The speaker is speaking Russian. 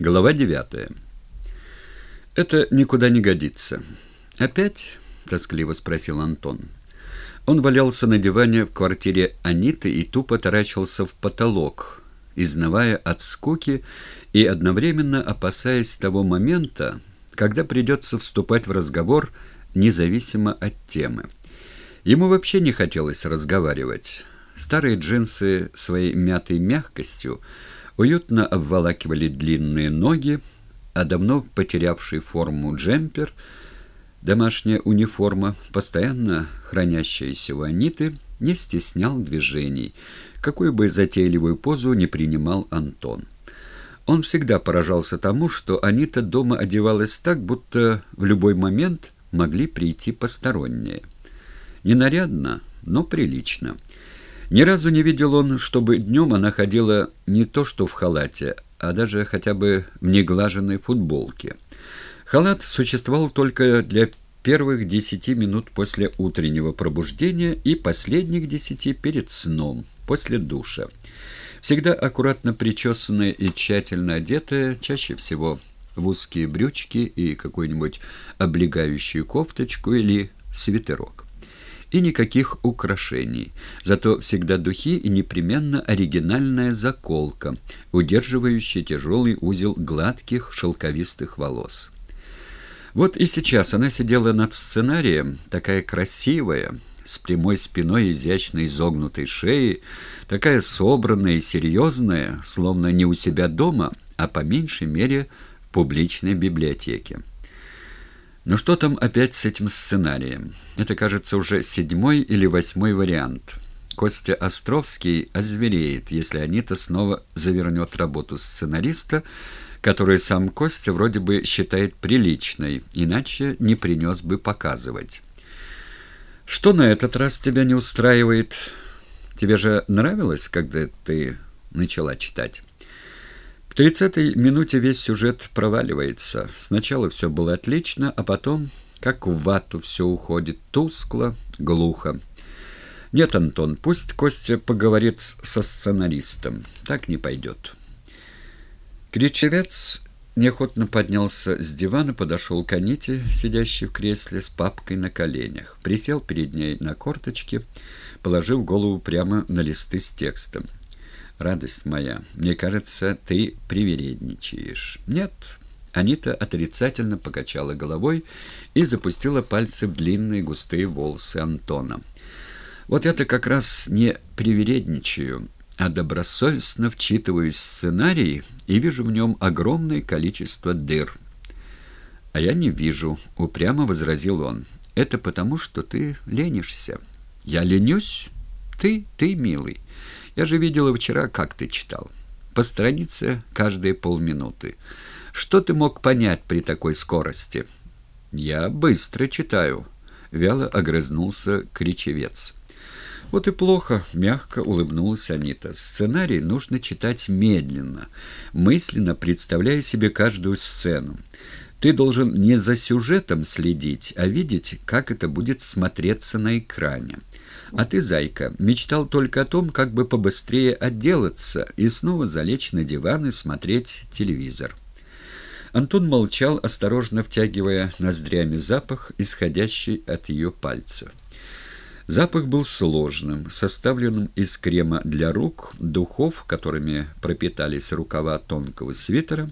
Глава девятая. «Это никуда не годится». «Опять?» — тоскливо спросил Антон. Он валялся на диване в квартире Аниты и тупо таращился в потолок, изнывая от скуки и одновременно опасаясь того момента, когда придется вступать в разговор независимо от темы. Ему вообще не хотелось разговаривать. Старые джинсы своей мятой мягкостью — уютно обволакивали длинные ноги, а давно потерявший форму джемпер, домашняя униформа, постоянно хранящаяся у Аниты, не стеснял движений, какую бы затейливую позу не принимал Антон. Он всегда поражался тому, что Анита дома одевалась так, будто в любой момент могли прийти посторонние. Ненарядно, но прилично – ни разу не видел он, чтобы днем она ходила не то что в халате, а даже хотя бы в неглаженной футболке. Халат существовал только для первых десяти минут после утреннего пробуждения и последних десяти перед сном, после душа. Всегда аккуратно причесанная и тщательно одетая, чаще всего в узкие брючки и какую-нибудь облегающую кофточку или свитерок и никаких украшений. Зато всегда духи и непременно оригинальная заколка, удерживающая тяжелый узел гладких шелковистых волос. Вот и сейчас она сидела над сценарием, такая красивая, с прямой спиной и изящно изогнутой шеей, такая собранная и серьезная, словно не у себя дома, а по меньшей мере в публичной библиотеке. Но что там опять с этим сценарием? Это, кажется, уже седьмой или восьмой вариант. Костя Островский озвереет, если Анита снова завернет работу сценариста, которую сам Костя вроде бы считает приличной, иначе не принес бы показывать. «Что на этот раз тебя не устраивает? Тебе же нравилось, когда ты начала читать?» Тридцатой минуте весь сюжет проваливается. Сначала все было отлично, а потом, как в вату, все уходит тускло, глухо. Нет, Антон, пусть Костя поговорит со сценаристом. Так не пойдет. Кричевец неохотно поднялся с дивана, подошел к Аните, сидящей в кресле с папкой на коленях. Присел перед ней на корточки, положив голову прямо на листы с текстом радость моя, мне кажется, ты привередничаешь. Нет. Анита отрицательно покачала головой и запустила пальцы в длинные густые волосы Антона. Вот это как раз не привередничаю, а добросовестно вчитываюсь в сценарий и вижу в нем огромное количество дыр. «А я не вижу», — упрямо возразил он. «Это потому, что ты ленишься». «Я ленюсь? Ты, ты, милый». Я же видела вчера, как ты читал. По странице каждые полминуты. Что ты мог понять при такой скорости? Я быстро читаю. Вяло огрызнулся кричевец. Вот и плохо, мягко улыбнулась Анита. Сценарий нужно читать медленно, мысленно представляя себе каждую сцену. Ты должен не за сюжетом следить, а видеть, как это будет смотреться на экране. А ты, зайка, мечтал только о том, как бы побыстрее отделаться и снова залечь на диван и смотреть телевизор. Антон молчал, осторожно втягивая ноздрями запах, исходящий от ее пальцев. Запах был сложным, составленным из крема для рук, духов, которыми пропитались рукава тонкого свитера,